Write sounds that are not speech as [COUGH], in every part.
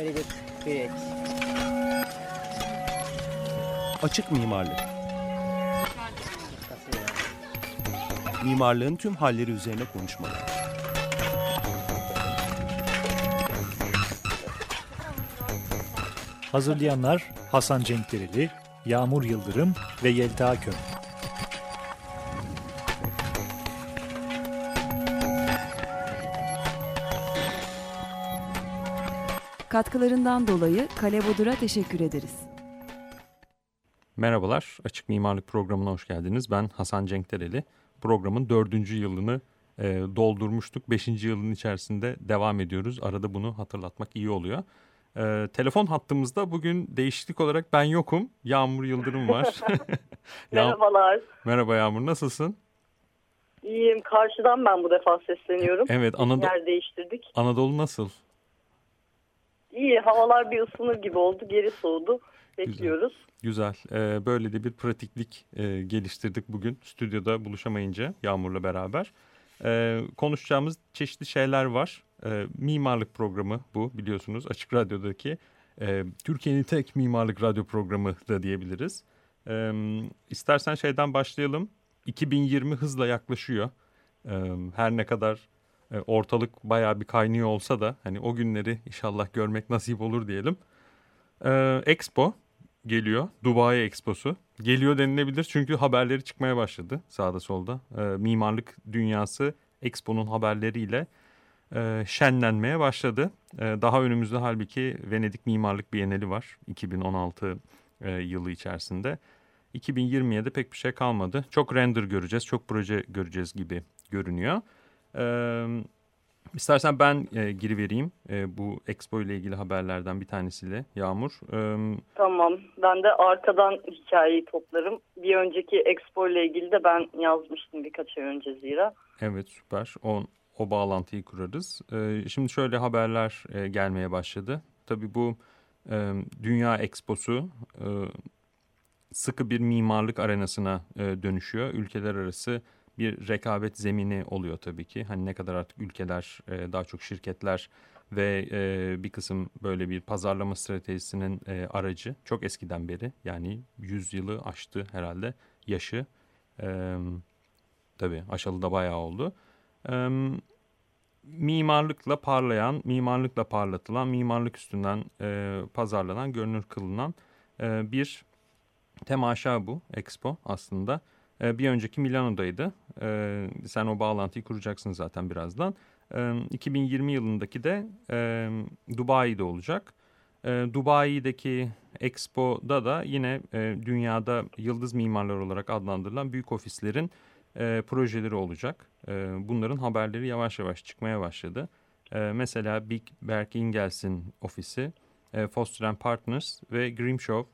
very good period. Açık mimarlık. Mimarlığın tüm halleri üzerine konuşmalar. Hazırlayanlar Hasan Cenkdereli, Yağmur Yıldırım ve Yelta Köm. Katkılarından dolayı Kale Bodur'a teşekkür ederiz. Merhabalar, Açık Mimarlık Programı'na hoş geldiniz. Ben Hasan Cenkdereli. Programın dördüncü yılını e, doldurmuştuk. Beşinci yılın içerisinde devam ediyoruz. Arada bunu hatırlatmak iyi oluyor. E, telefon hattımızda bugün değişiklik olarak ben yokum. Yağmur Yıldırım var. [LAUGHS] [LAUGHS] Merhabalar. Merhaba Yağmur, nasılsın? İyiyim. Karşıdan ben bu defa sesleniyorum. Evet, Anadolu, Yer değiştirdik. Anadolu nasıl? İyi. Havalar bir ısınır gibi oldu. Geri soğudu. Bekliyoruz. Güzel. Ee, böyle de bir pratiklik e, geliştirdik bugün stüdyoda buluşamayınca Yağmur'la beraber. Ee, konuşacağımız çeşitli şeyler var. Ee, mimarlık programı bu biliyorsunuz Açık Radyo'daki. E, Türkiye'nin tek mimarlık radyo programı da diyebiliriz. Ee, istersen şeyden başlayalım. 2020 hızla yaklaşıyor. Ee, her ne kadar e, ortalık bayağı bir kaynıyor olsa da hani o günleri inşallah görmek nasip olur diyelim. Ee, Expo geliyor. Dubai Expo'su. Geliyor denilebilir çünkü haberleri çıkmaya başladı sağda solda. E, mimarlık dünyası Expo'nun haberleriyle e, şenlenmeye başladı. E, daha önümüzde halbuki Venedik Mimarlık Bienali var 2016 e, yılı içerisinde. 2020'ye de pek bir şey kalmadı. Çok render göreceğiz, çok proje göreceğiz gibi görünüyor. Evet. İstersen ben e, girivereyim e, bu Expo ile ilgili haberlerden bir tanesiyle Yağmur. E, tamam ben de arkadan hikayeyi toplarım. Bir önceki Expo ile ilgili de ben yazmıştım birkaç ay önce zira. Evet süper o, o bağlantıyı kurarız. E, şimdi şöyle haberler e, gelmeye başladı. Tabii bu e, Dünya Expo'su e, sıkı bir mimarlık arenasına e, dönüşüyor. Ülkeler arası bir rekabet zemini oluyor tabii ki. Hani ne kadar artık ülkeler, e, daha çok şirketler ve e, bir kısım böyle bir pazarlama stratejisinin e, aracı çok eskiden beri yani 100 yılı aştı herhalde yaşı. E, tabii aşalı da bayağı oldu. Mimarlıkla parlayan, mimarlıkla parlatılan, mimarlık üstünden pazarlanan, görünür kılınan e, bir temaşa bu Expo aslında. E, bir önceki Milano'daydı. E, sen o bağlantıyı kuracaksın zaten birazdan. E, 2020 yılındaki de e, Dubai'de olacak. Dubai'deki Expo'da da yine e, dünyada yıldız mimarlar olarak adlandırılan büyük ofislerin e, projeleri olacak. Bunların haberleri yavaş yavaş çıkmaya başladı. Mesela Big Berk Ingels'in ofisi, e, Foster Partners ve Grimshaw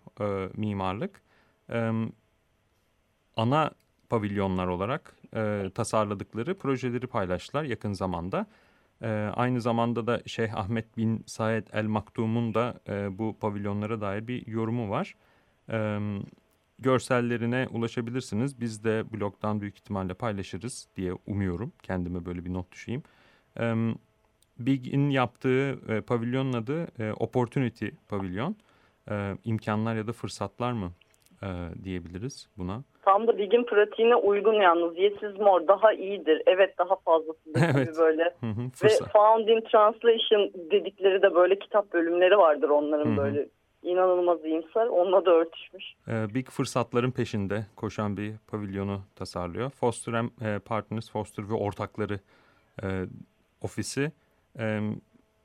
mimarlık. Ana pavilyonlar olarak e, tasarladıkları projeleri paylaştılar yakın zamanda. E, aynı zamanda da Şeyh Ahmet bin Said El Maktum'un da e, bu pavilyonlara dair bir yorumu var. E, görsellerine ulaşabilirsiniz. Biz de blogdan büyük ihtimalle paylaşırız diye umuyorum. Kendime böyle bir not düşeyim. E, Big'in yaptığı e, pavilyonun adı e, Opportunity Pavilyon. E, imkanlar ya da fırsatlar mı e, diyebiliriz buna. Tam da Big'in pratiğine uygun yalnız. Yes is more daha iyidir. Evet daha fazlasıdır [LAUGHS] evet. gibi böyle. Hı hı, Ve Found in Translation dedikleri de böyle kitap bölümleri vardır onların Hı hı. böyle inanılmaz iyimser. Onunla da örtüşmüş. Ee, Big fırsatların peşinde koşan bir pavilyonu tasarlıyor. Foster and e, Partners, Foster ve ortakları e, ofisi e,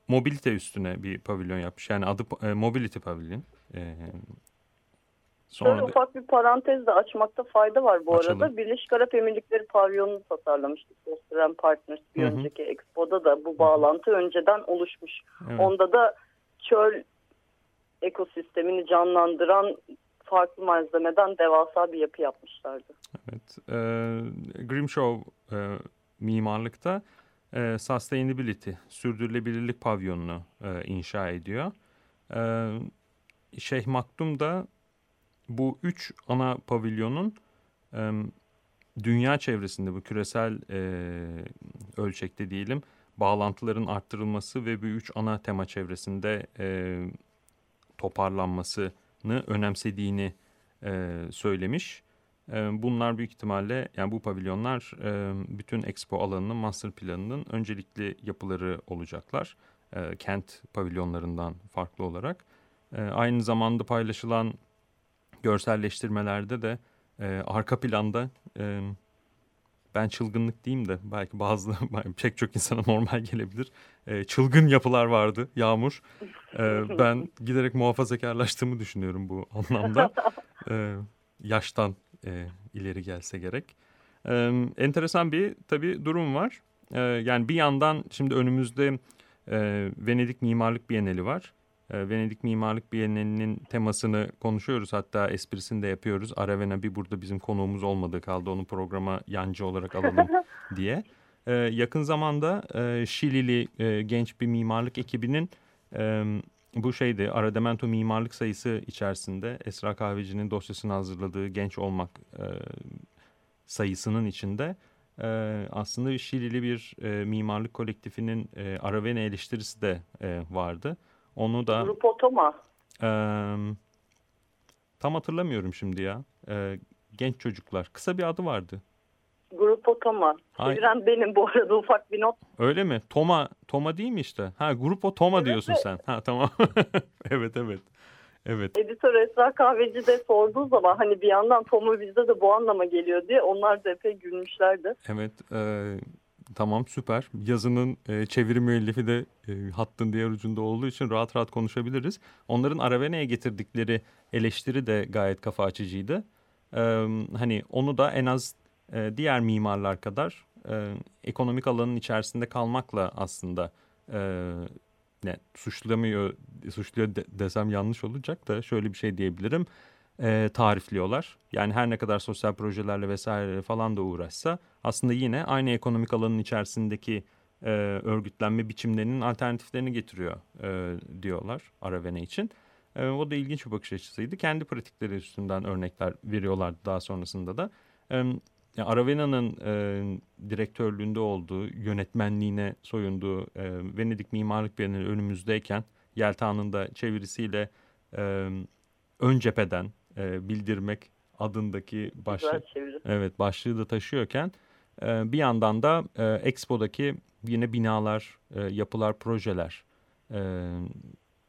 mobilite üstüne bir pavilyon yapmış. Yani adı e, Mobility Pavilion. E, Şöyle da- ufak bir parantez de açmakta fayda var bu Açalım. arada. Birleşik Arap Emirlikleri pavyonunu tasarlamıştık. And Partners bir Hı hı. önceki Expo'da da bu bağlantı önceden oluşmuş. Evet. Onda da çöl ekosistemini canlandıran farklı malzemeden devasa bir yapı yapmışlardı. Evet. E, Grimshaw e, mimarlıkta e, sustainability, sürdürülebilirlik pavyonunu e, inşa ediyor. E, Şeyh Maktum da bu üç ana pavilyonun e, dünya çevresinde bu küresel e, ölçekte diyelim bağlantıların arttırılması ve bu üç ana tema çevresinde e, toparlanmasını önemsediğini e, söylemiş. Bunlar büyük ihtimalle yani bu pavilyonlar bütün expo alanının master planının öncelikli yapıları olacaklar. Kent pavilyonlarından farklı olarak. Aynı zamanda paylaşılan görselleştirmelerde de e, arka planda e, ben çılgınlık diyeyim de belki bazı [LAUGHS] pek çok insana normal gelebilir. E, çılgın yapılar vardı Yağmur. E, ben giderek muhafazakarlaştığımı düşünüyorum bu anlamda. [LAUGHS] E, yaştan e, ileri gelse gerek. E, enteresan bir tabii durum var. E, yani bir yandan şimdi önümüzde e, Venedik Mimarlık Bienali var. E, Venedik Mimarlık Bienali'nin temasını konuşuyoruz. Hatta esprisini de yapıyoruz. Aravena bir burada bizim konuğumuz olmadığı kaldı. Onu programa yancı olarak alalım [LAUGHS] diye. E, yakın zamanda e, Şilili e, genç bir mimarlık ekibinin e, bu şeydi Aradamento mimarlık sayısı içerisinde Esra Kahveci'nin dosyasını hazırladığı genç olmak e, sayısının içinde e, aslında Şilili bir e, mimarlık kolektifinin e, Aravena eleştirisi de e, vardı. Onu da... Grup Otoma. E, tam hatırlamıyorum şimdi ya. E, genç çocuklar. Kısa bir adı vardı. Grup Otoma. Çeviren benim bu arada ufak bir not. Öyle mi? Toma, Toma değil mi işte? Ha Grupo Toma evet, diyorsun evet. sen. Ha tamam. [LAUGHS] evet evet. Evet. Editör Esra Kahveci de sorduğu zaman hani bir yandan Toma bizde de bu anlama geliyor diye onlar da epey gülmüşlerdi. Evet. E, tamam süper. Yazının e, çeviri müellifi de e, hattın diğer ucunda olduğu için rahat rahat konuşabiliriz. Onların Aravena'ya getirdikleri eleştiri de gayet kafa açıcıydı. E, hani onu da en az e, diğer mimarlar kadar e, ekonomik alanın içerisinde kalmakla aslında e, ne suçlamıyor suçluyor de, desem yanlış olacak da şöyle bir şey diyebilirim e, tarifliyorlar. Yani her ne kadar sosyal projelerle vesaire falan da uğraşsa aslında yine aynı ekonomik alanın içerisindeki e, örgütlenme biçimlerinin alternatiflerini getiriyor e, diyorlar Aravena için. E, o da ilginç bir bakış açısıydı. Kendi pratikleri üstünden örnekler veriyorlar daha sonrasında da. E, Aravena'nın e, direktörlüğünde olduğu, yönetmenliğine soyunduğu e, Venedik Mimarlık Bienali önümüzdeyken Yelta'nın da çevirisiyle e, ön cepheden e, bildirmek adındaki başlık evet başlığı da taşıyorken e, bir yandan da e, Expo'daki yine binalar, e, yapılar, projeler e,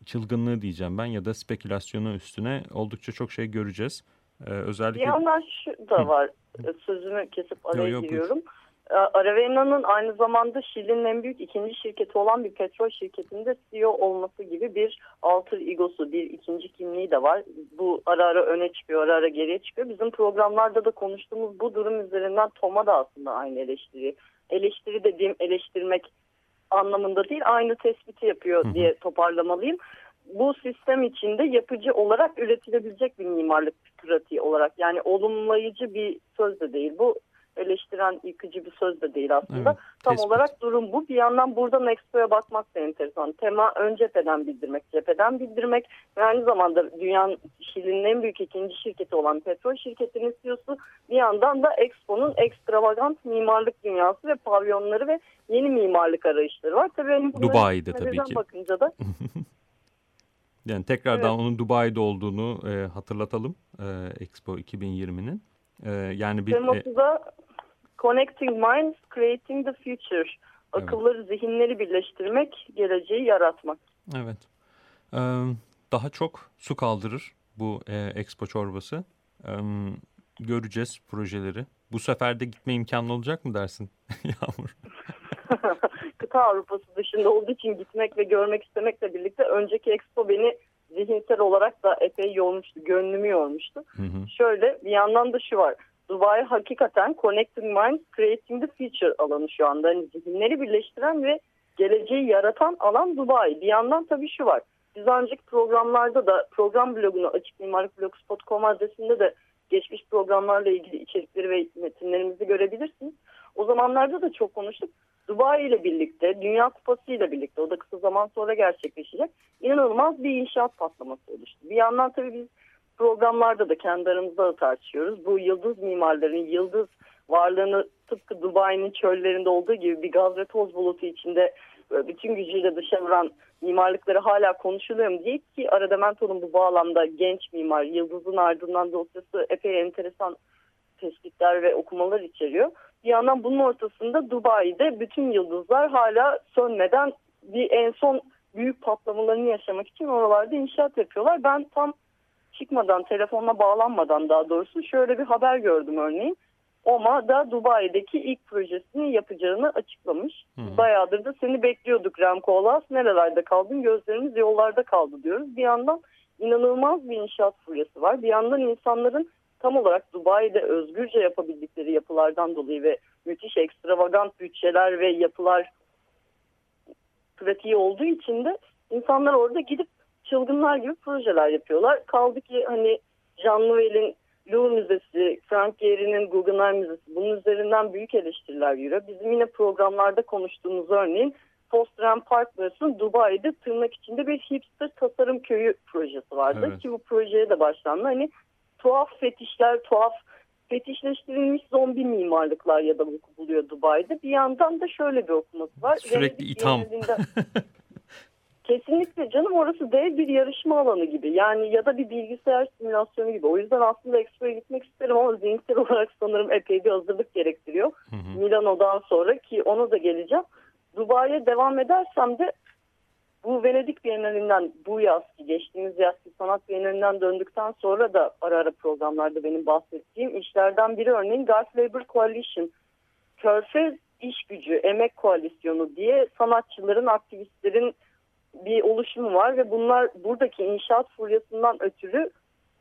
çılgınlığı diyeceğim ben ya da spekülasyonu üstüne oldukça çok şey göreceğiz. E, özellikle bir yandan şu da var. Hı. Sözümü kesip araya yo, yo, giriyorum. Buyur. Aravena'nın aynı zamanda Şili'nin en büyük ikinci şirketi olan bir petrol şirketinde CEO olması gibi bir alter egosu, bir ikinci kimliği de var. Bu ara ara öne çıkıyor, ara ara geriye çıkıyor. Bizim programlarda da konuştuğumuz bu durum üzerinden Tom'a da aslında aynı eleştiri. Eleştiri dediğim eleştirmek anlamında değil, aynı tespiti yapıyor diye toparlamalıyım. Bu sistem içinde yapıcı olarak üretilebilecek bir mimarlık pratiği olarak yani olumlayıcı bir söz de değil. Bu eleştiren yıkıcı bir söz de değil aslında. Evet, Tam tespit. olarak durum bu. Bir yandan buradan Expo'ya bakmak da enteresan. Tema ön cepheden bildirmek, cepheden bildirmek ve aynı zamanda dünyanın Şili'nin en büyük ikinci şirketi olan petrol şirketinin CEO'su bir yandan da Expo'nun ekstravagant mimarlık dünyası ve pavyonları ve yeni mimarlık arayışları var. Tabii hani Dubai'de tabii ki. bakınca da [LAUGHS] Yani tekrardan evet. onun Dubai'de olduğunu e, hatırlatalım e, Expo 2020'nin. E, yani bir e, da Connecting Minds, Creating the Future. Akılları, evet. zihinleri birleştirmek, geleceği yaratmak. Evet. Ee, daha çok su kaldırır bu e, Expo çorbası. Ee, göreceğiz projeleri. Bu sefer de gitme imkanı olacak mı dersin [LAUGHS] Yağmur? [LAUGHS] Kıta Avrupa'sı dışında olduğu için gitmek ve görmek istemekle birlikte önceki Expo beni zihinsel olarak da epey yormuştu. Gönlümü yormuştu. Hı hı. Şöyle bir yandan da şu var Dubai hakikaten Connecting Minds Creating the Future alanı şu anda. Hani zihinleri birleştiren ve geleceği yaratan alan Dubai. Bir yandan tabii şu var. Biz önceki programlarda da program blogunu açık mimarlık blogspot.com adresinde de geçmiş programlarla ilgili içerikleri ve metinlerimizi görebilirsiniz. O zamanlarda da çok konuştuk. Dubai ile birlikte, Dünya Kupası ile birlikte, o da kısa zaman sonra gerçekleşecek, inanılmaz bir inşaat patlaması oluştu. Bir yandan tabii biz programlarda da kendi aramızda da tartışıyoruz. Bu yıldız mimarların, yıldız varlığını tıpkı Dubai'nin çöllerinde olduğu gibi bir gaz ve toz bulutu içinde bütün gücüyle dışa vuran mimarlıkları hala konuşuluyor mu diye ki Aradamento'nun bu bağlamda genç mimar Yıldız'ın ardından dosyası epey enteresan tespitler ve okumalar içeriyor. Bir yandan bunun ortasında Dubai'de bütün yıldızlar hala sönmeden bir en son büyük patlamalarını yaşamak için oralarda inşaat yapıyorlar. Ben tam çıkmadan, telefonla bağlanmadan daha doğrusu şöyle bir haber gördüm örneğin. OMA da Dubai'deki ilk projesini yapacağını açıklamış. Hı. Bayağıdır da seni bekliyorduk Remco Olas. Nerelerde kaldın? Gözlerimiz yollarda kaldı diyoruz. Bir yandan inanılmaz bir inşaat furyası var. Bir yandan insanların tam olarak Dubai'de özgürce yapabildikleri yapılardan dolayı ve müthiş ekstravagant bütçeler ve yapılar pratiği olduğu için de insanlar orada gidip çılgınlar gibi projeler yapıyorlar. Kaldı ki hani Jean Nouvel'in Louvre Müzesi, Frank Gehry'nin Guggenheim Müzesi bunun üzerinden büyük eleştiriler yürüyor. Bizim yine programlarda konuştuğumuz örneğin Foster Partners'ın Dubai'de tırnak içinde bir hipster tasarım köyü projesi vardı. Evet. Ki bu projeye de başlandı. Hani tuhaf fetişler, tuhaf fetişleştirilmiş zombi mimarlıklar ya da buluyor Dubai'de. Bir yandan da şöyle bir okuması var. Sürekli itham. [LAUGHS] Kesinlikle canım orası dev bir yarışma alanı gibi. Yani ya da bir bilgisayar simülasyonu gibi. O yüzden aslında Expo'ya gitmek isterim ama zihinsel olarak sanırım epey bir hazırlık gerektiriyor. Hı hı. Milano'dan sonra ki ona da geleceğim. Dubai'ye devam edersem de bu Venedik Bienalinden bu yaz ki geçtiğimiz yaz ki sanat Bienalinden döndükten sonra da ara ara programlarda benim bahsettiğim işlerden biri örneğin Gulf Labor Coalition. Körfez İş Gücü Emek Koalisyonu diye sanatçıların, aktivistlerin bir oluşumu var ve bunlar buradaki inşaat furyasından ötürü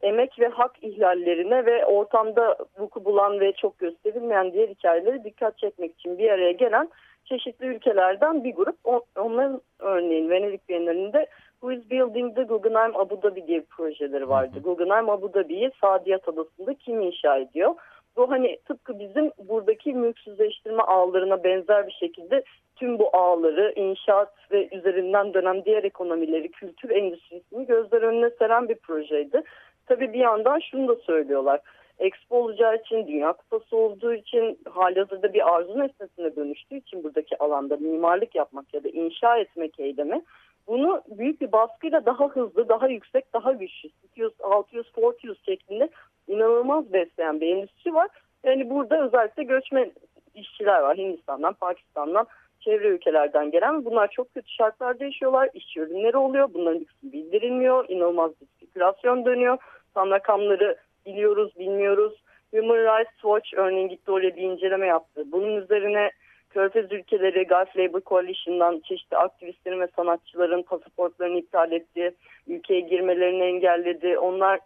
emek ve hak ihlallerine ve ortamda vuku bulan ve çok gösterilmeyen diğer hikayeleri dikkat çekmek için bir araya gelen çeşitli ülkelerden bir grup. Onların örneğin Venedik Bienalinde Who is Building the Guggenheim Abu Dhabi diye bir projeleri vardı. Guggenheim Abu Dhabi'yi Saadiyat Adası'nda kim inşa ediyor? Bu hani tıpkı bizim buradaki mülksüzleştirme ağlarına benzer bir şekilde tüm bu ağları, inşaat ve üzerinden dönem diğer ekonomileri, kültür endüstrisini gözler önüne seren bir projeydi. Tabii bir yandan şunu da söylüyorlar. Expo olacağı için, Dünya Kupası olduğu için, halihazırda bir arzu nesnesine dönüştüğü için buradaki alanda mimarlık yapmak ya da inşa etmek eylemi bunu büyük bir baskıyla daha hızlı, daha yüksek, daha güçlü 600, 600, 400 şeklinde inanılmaz besleyen bir endüstri var. Yani burada özellikle göçmen işçiler var Hindistan'dan, Pakistan'dan, çevre ülkelerden gelen bunlar çok kötü şartlarda yaşıyorlar. İşçi ölümleri oluyor. Bunların kısmı bildirilmiyor. İnanılmaz bir spekülasyon dönüyor. Tam rakamları biliyoruz, bilmiyoruz. Human Rights Watch örneğin gitti oraya bir inceleme yaptı. Bunun üzerine Körfez ülkeleri Gulf Labor Coalition'dan çeşitli aktivistlerin ve sanatçıların pasaportlarını iptal etti. Ülkeye girmelerini engelledi. Onlar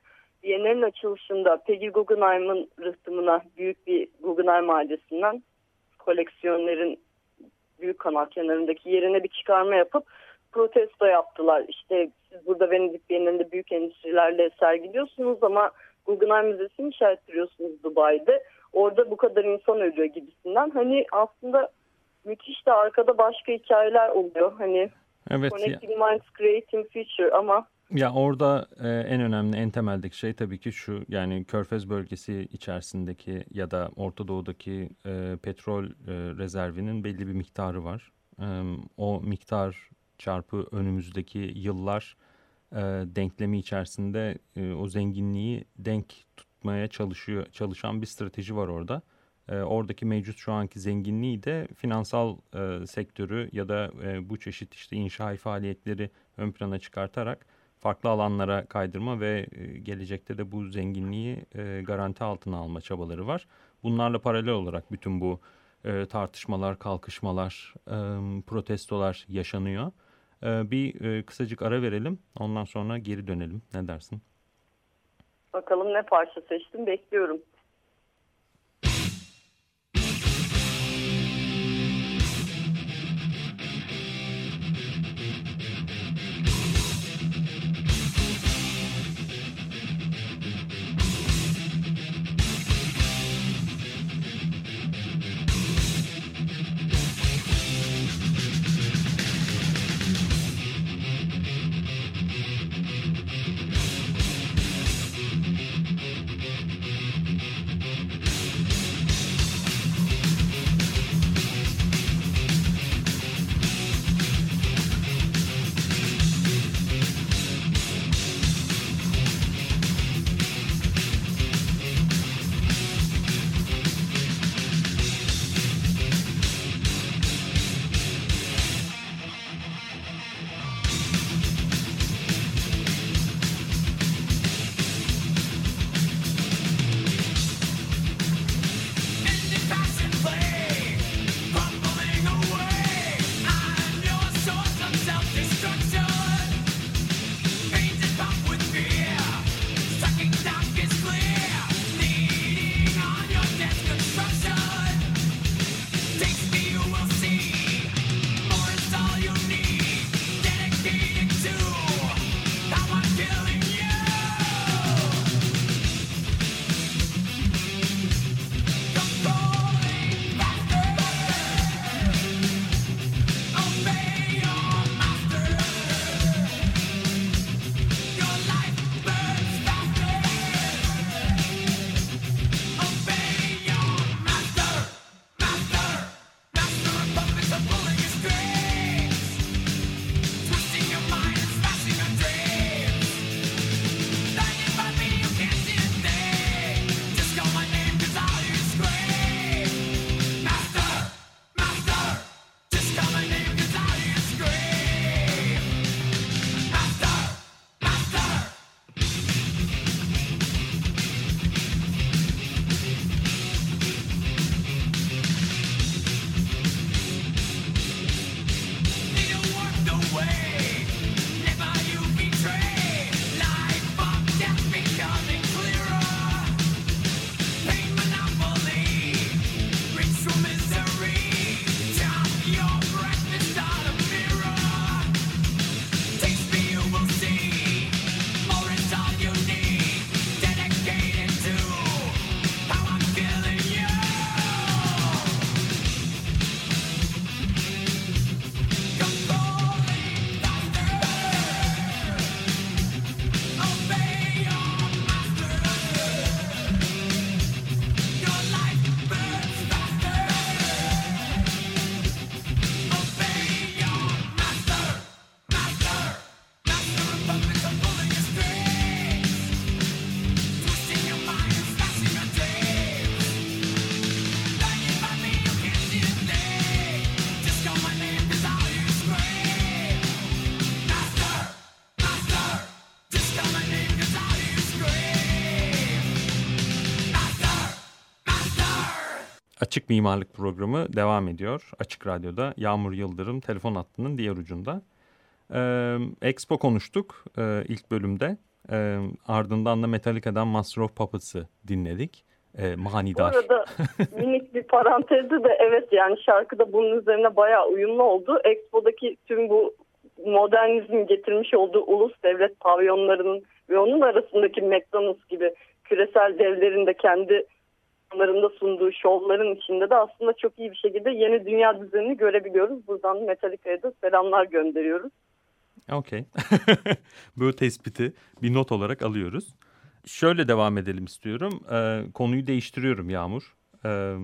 Biennial'in açılışında Peggy Guggenheim'ın rıhtımına büyük bir Guggenheim ailesinden koleksiyonların büyük kanal kenarındaki yerine bir çıkarma yapıp protesto yaptılar. İşte siz burada Venedik Bienalinde büyük endüstrilerle sergiliyorsunuz ama Guggenheim Müzesi inşa ettiriyorsunuz Dubai'de. Orada bu kadar insan ölüyor gibisinden. Hani aslında müthiş de arkada başka hikayeler oluyor. Hani evet, Connecting ya. Minds Creating Future ama ya orada e, en önemli, en temeldeki şey tabii ki şu yani Körfez bölgesi içerisindeki ya da Orta Doğu'daki e, petrol e, rezervinin belli bir miktarı var. E, o miktar çarpı önümüzdeki yıllar e, denklemi içerisinde e, o zenginliği denk tutmaya çalışıyor çalışan bir strateji var orada. E, oradaki mevcut şu anki zenginliği de finansal e, sektörü ya da e, bu çeşit işte inşaat faaliyetleri ön plana çıkartarak farklı alanlara kaydırma ve e, gelecekte de bu zenginliği e, garanti altına alma çabaları var. Bunlarla paralel olarak bütün bu e, tartışmalar, kalkışmalar, protestolar yaşanıyor. Bir kısacık ara verelim. Ondan sonra geri dönelim. Ne dersin? Bakalım ne parça seçtim bekliyorum. Açık Mimarlık programı devam ediyor. Açık Radyo'da Yağmur Yıldırım telefon hattının diğer ucunda. Ee, Expo konuştuk e, ilk bölümde. E, ardından da Metallica'dan Master of Puppets'ı dinledik. E, manidar. Bu arada [LAUGHS] minik bir parantezde de evet yani şarkıda bunun üzerine bayağı uyumlu oldu. Expo'daki tüm bu modernizm getirmiş olduğu ulus devlet pavyonlarının ve onun arasındaki McDonald's gibi küresel devlerin de kendi onlarında sunduğu şovların içinde de aslında çok iyi bir şekilde yeni dünya düzenini görebiliyoruz. Buradan Metallica'ya da selamlar gönderiyoruz. Okey. [LAUGHS] Bu tespiti bir not olarak alıyoruz. Şöyle devam edelim istiyorum. Ee, konuyu değiştiriyorum Yağmur. Ee,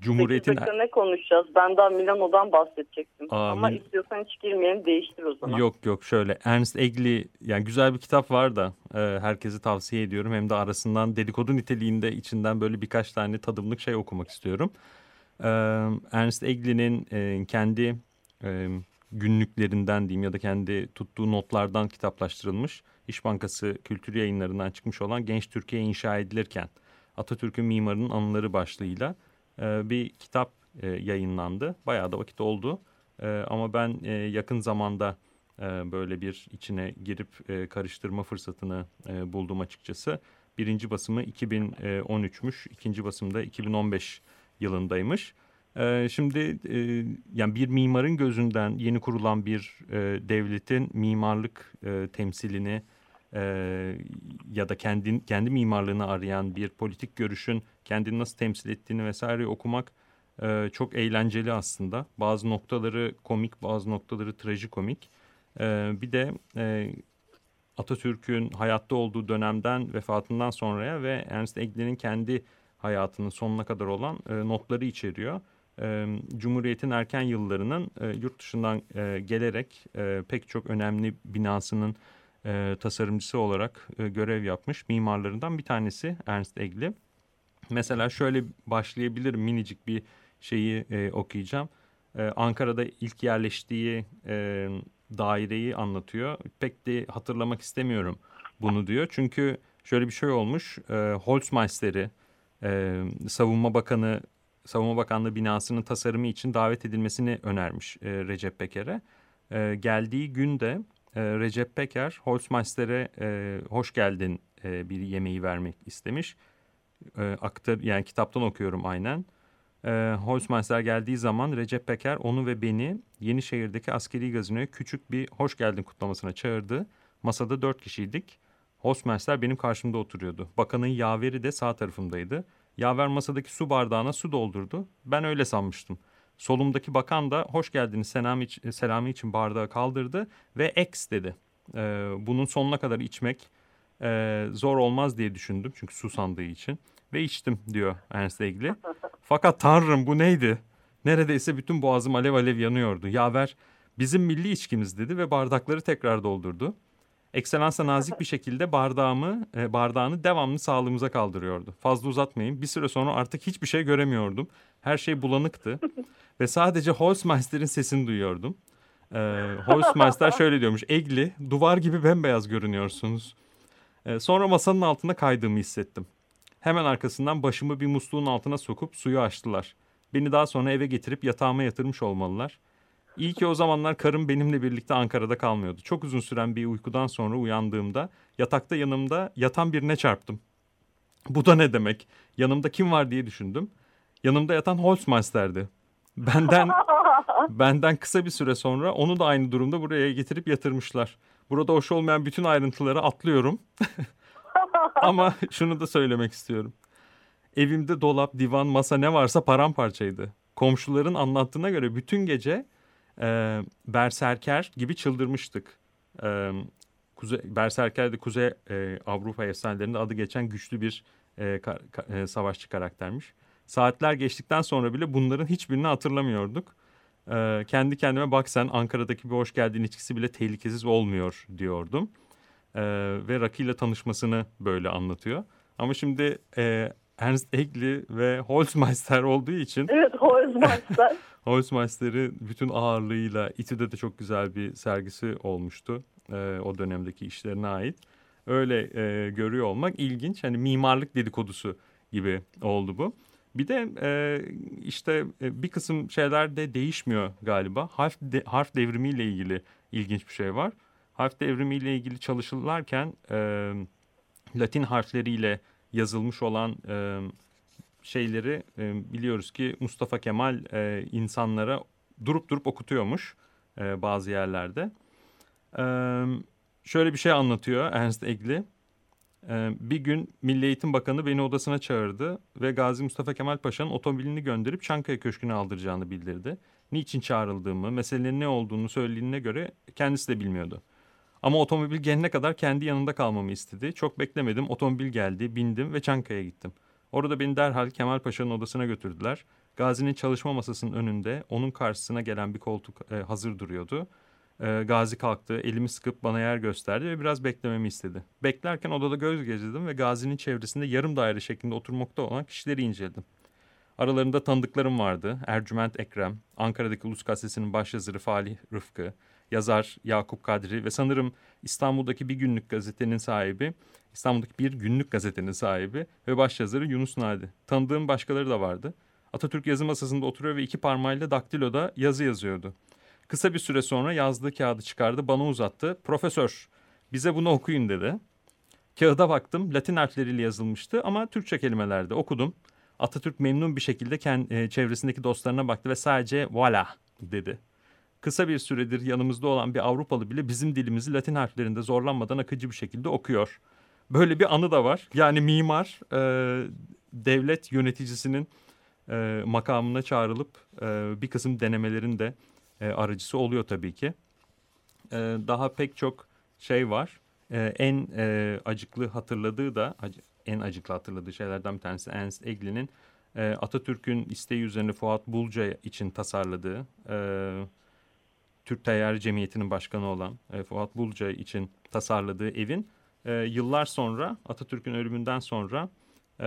Cumhuriyet'in... Peki ne konuşacağız? Ben daha Milano'dan bahsedecektim. Aa, Ama Mil... istiyorsan hiç girmeyelim değiştir o zaman. Yok yok şöyle Ernst Egli yani güzel bir kitap var da e, herkese tavsiye ediyorum. Hem de arasından dedikodu niteliğinde içinden böyle birkaç tane tadımlık şey okumak istiyorum. E, Ernst Egli'nin e, kendi e, günlüklerinden diyeyim ya da kendi tuttuğu notlardan kitaplaştırılmış İş Bankası Kültür Yayınlarından çıkmış olan Genç Türkiye inşa edilirken Atatürk'ün mimarının anıları başlığıyla e, bir kitap e, yayınlandı. Bayağı da vakit oldu e, ama ben e, yakın zamanda e, böyle bir içine girip karıştırma fırsatını buldum açıkçası. Birinci basımı 2013'müş, ikinci basımda 2015 yılındaymış. Ee, şimdi yani bir mimarın gözünden yeni kurulan bir devletin mimarlık e, temsilini e, ya da kendi, kendi mimarlığını arayan bir politik görüşün kendini nasıl temsil ettiğini vesaire okumak e, çok eğlenceli aslında. Bazı noktaları komik, bazı noktaları trajikomik. E, bir de e, Atatürk'ün hayatta olduğu dönemden vefatından sonraya ve Ernst Egli'nin kendi hayatının sonuna kadar olan e, notları içeriyor. E, Cumhuriyet'in erken yıllarının e, yurt dışından e, gelerek e, pek çok önemli binasının e, tasarımcısı olarak e, görev yapmış mimarlarından bir tanesi Ernst Egli. Mesela şöyle başlayabilirim minicik bir şeyi e, okuyacağım. E, Ankara'da ilk yerleştiği e, daireyi anlatıyor. Pek de hatırlamak istemiyorum bunu diyor. Çünkü şöyle bir şey olmuş. E, Holzmeister'i e, savunma bakanı Savunma Bakanlığı binasının tasarımı için davet edilmesini önermiş e, Recep Peker'e. E, geldiği günde e, Recep Peker Holzmeister'e e, hoş geldin e, bir yemeği vermek istemiş. E, aktar yani kitaptan okuyorum aynen. E, Holzmeister geldiği zaman Recep Peker onu ve beni Yenişehir'deki askeri gazinoya küçük bir hoş geldin kutlamasına çağırdı. Masada dört kişiydik. Holzmeister benim karşımda oturuyordu. Bakanın yaveri de sağ tarafımdaydı. Yaver masadaki su bardağına su doldurdu. Ben öyle sanmıştım. Solumdaki bakan da hoş geldiniz selamı, iç, selamı için bardağı kaldırdı ve ex dedi. Ee, bunun sonuna kadar içmek e, zor olmaz diye düşündüm çünkü su sandığı için. Ve içtim diyor Ernst ilgili. [LAUGHS] Fakat tanrım bu neydi? Neredeyse bütün boğazım alev alev yanıyordu. Yaver bizim milli içkimiz dedi ve bardakları tekrar doldurdu. Ekselansa nazik [LAUGHS] bir şekilde bardağımı, e, bardağını devamlı sağlığımıza kaldırıyordu. Fazla uzatmayayım. Bir süre sonra artık hiçbir şey göremiyordum. Her şey bulanıktı. [LAUGHS] Ve sadece Holzmeister'in sesini duyuyordum. E, Holzmeister şöyle diyormuş. Egli, duvar gibi bembeyaz görünüyorsunuz. E, sonra masanın altına kaydığımı hissettim. Hemen arkasından başımı bir musluğun altına sokup suyu açtılar. Beni daha sonra eve getirip yatağıma yatırmış olmalılar. İyi ki o zamanlar karım benimle birlikte Ankara'da kalmıyordu. Çok uzun süren bir uykudan sonra uyandığımda yatakta yanımda yatan birine çarptım. Bu da ne demek? Yanımda kim var diye düşündüm. Yanımda yatan Holzmeister'di. Benden [LAUGHS] benden kısa bir süre sonra onu da aynı durumda buraya getirip yatırmışlar. Burada hoş olmayan bütün ayrıntıları atlıyorum. [LAUGHS] Ama şunu da söylemek istiyorum. Evimde dolap, divan, masa ne varsa paramparçaydı. Komşuların anlattığına göre bütün gece e, Berserker gibi çıldırmıştık. E, Kuzey, Berserker de Kuzey e, Avrupa efsanelerinde adı geçen güçlü bir e, ka, e, savaşçı karaktermiş. Saatler geçtikten sonra bile bunların hiçbirini hatırlamıyorduk. E, kendi kendime bak sen Ankara'daki bir hoş geldin içkisi bile tehlikesiz olmuyor diyordum. E, ve Rocky ile tanışmasını böyle anlatıyor. Ama şimdi e, Ernst Egli ve Holzmeister olduğu için... Evet Holzmeister. [LAUGHS] Holzmeister'i bütün ağırlığıyla İTÜ'de de çok güzel bir sergisi olmuştu. E, o dönemdeki işlerine ait. Öyle e, görüyor olmak ilginç. Hani mimarlık dedikodusu gibi oldu bu. Bir de e, işte e, bir kısım şeyler de değişmiyor galiba. Harf, de, harf devrimiyle ilgili ilginç bir şey var. Harf devrimiyle ilgili çalışırlarken e, Latin harfleriyle yazılmış olan e, şeyleri e, biliyoruz ki Mustafa Kemal e, insanlara durup durup okutuyormuş e, bazı yerlerde. E, şöyle bir şey anlatıyor Ernst Egli. E, bir gün Milli Eğitim Bakanı beni odasına çağırdı ve Gazi Mustafa Kemal Paşa'nın otomobilini gönderip Çankaya Köşkü'ne aldıracağını bildirdi. Niçin çağrıldığımı, meselenin ne olduğunu söylediğine göre kendisi de bilmiyordu. Ama otomobil gelene kadar kendi yanında kalmamı istedi. Çok beklemedim. Otomobil geldi, bindim ve Çankaya'ya gittim. Orada beni derhal Kemal Paşa'nın odasına götürdüler. Gazi'nin çalışma masasının önünde onun karşısına gelen bir koltuk e, hazır duruyordu. E, Gazi kalktı, elimi sıkıp bana yer gösterdi ve biraz beklememi istedi. Beklerken odada göz gezdirdim ve Gazi'nin çevresinde yarım daire şeklinde oturmakta olan kişileri inceledim. Aralarında tanıdıklarım vardı. Ercüment Ekrem, Ankara'daki Ulus Gazetesi'nin başyazarı Falih Rıfkı, yazar Yakup Kadri ve sanırım İstanbul'daki bir günlük gazetenin sahibi, İstanbul'daki bir günlük gazetenin sahibi ve başyazarı Yunus Nadi. Tanıdığım başkaları da vardı. Atatürk yazı masasında oturuyor ve iki parmağıyla daktiloda yazı yazıyordu. Kısa bir süre sonra yazdığı kağıdı çıkardı, bana uzattı. Profesör, bize bunu okuyun dedi. Kağıda baktım, Latin harfleriyle yazılmıştı ama Türkçe kelimelerde okudum. Atatürk memnun bir şekilde kendi, e, çevresindeki dostlarına baktı ve sadece voilà dedi. Kısa bir süredir yanımızda olan bir Avrupalı bile bizim dilimizi Latin harflerinde zorlanmadan akıcı bir şekilde okuyor. Böyle bir anı da var. Yani mimar e, devlet yöneticisinin e, makamına çağrılıp e, bir kısım denemelerin de e, aracısı oluyor tabii ki. E, daha pek çok şey var. E, en e, acıklı hatırladığı da en acıklı hatırladığı şeylerden bir tanesi Ernst Egli'nin e, Atatürk'ün isteği üzerine Fuat Bulca için tasarladığı e, Türk Tayyari Cemiyeti'nin başkanı olan e, Fuat Bulca için tasarladığı evin e, yıllar sonra Atatürk'ün ölümünden sonra e,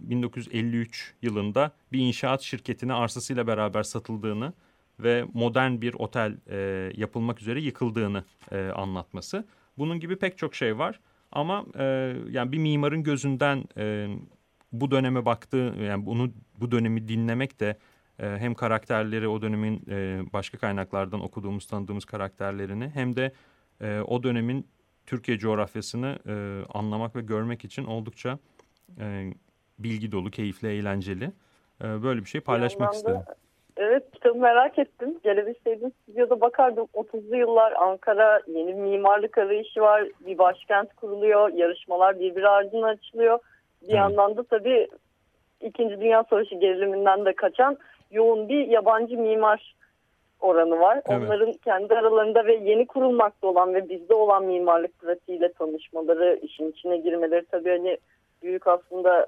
1953 yılında bir inşaat şirketine arsasıyla beraber satıldığını ve modern bir otel e, yapılmak üzere yıkıldığını e, anlatması. Bunun gibi pek çok şey var ama e, yani bir mimarın gözünden e, bu döneme baktığı yani bunu bu dönemi dinlemek de e, hem karakterleri o dönemin e, başka kaynaklardan okuduğumuz tanıdığımız karakterlerini hem de e, o dönemin Türkiye coğrafyasını e, anlamak ve görmek için oldukça e, bilgi dolu, keyifli, eğlenceli. E, böyle bir şey paylaşmak istedim. Evet kitabı merak ettim. Gelebilseydim stüdyoda bakardım. 30'lu yıllar Ankara yeni mimarlık arayışı var. Bir başkent kuruluyor. Yarışmalar birbiri ardına açılıyor. Bir evet. yandan da tabii İkinci Dünya Savaşı geriliminden de kaçan yoğun bir yabancı mimar oranı var. Evet. Onların kendi aralarında ve yeni kurulmakta olan ve bizde olan mimarlık pratiğiyle tanışmaları, işin içine girmeleri tabii hani büyük aslında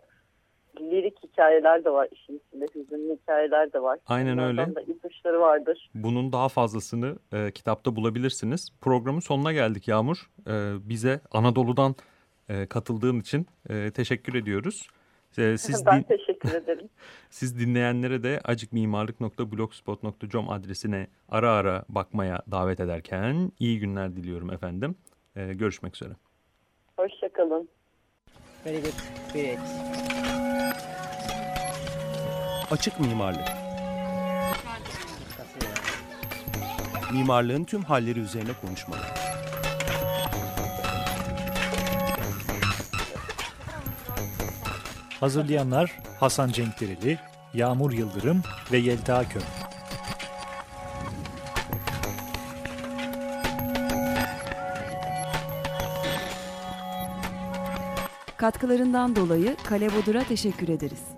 lirik hikayeler de var işin içinde. Hüzünlü hikayeler de var. Aynen Onlardan öyle. Da ipuçları vardır. Bunun daha fazlasını e, kitapta bulabilirsiniz. Programın sonuna geldik Yağmur. E, bize Anadolu'dan e, katıldığın için e, teşekkür ediyoruz. E, siz [LAUGHS] ben teşekkür ederim. [LAUGHS] Siz dinleyenlere de acikmimarlık.blogspot.com adresine ara ara bakmaya davet ederken iyi günler diliyorum efendim. E, görüşmek üzere. Hoşçakalın. Very good. Great. Açık mimarlık. Mimarlığın tüm halleri üzerine konuşmalar. Hazırlayanlar Hasan Cenkdereli, Yağmur Yıldırım ve Yelta Köm. Katkılarından dolayı Kale Bodur'a teşekkür ederiz.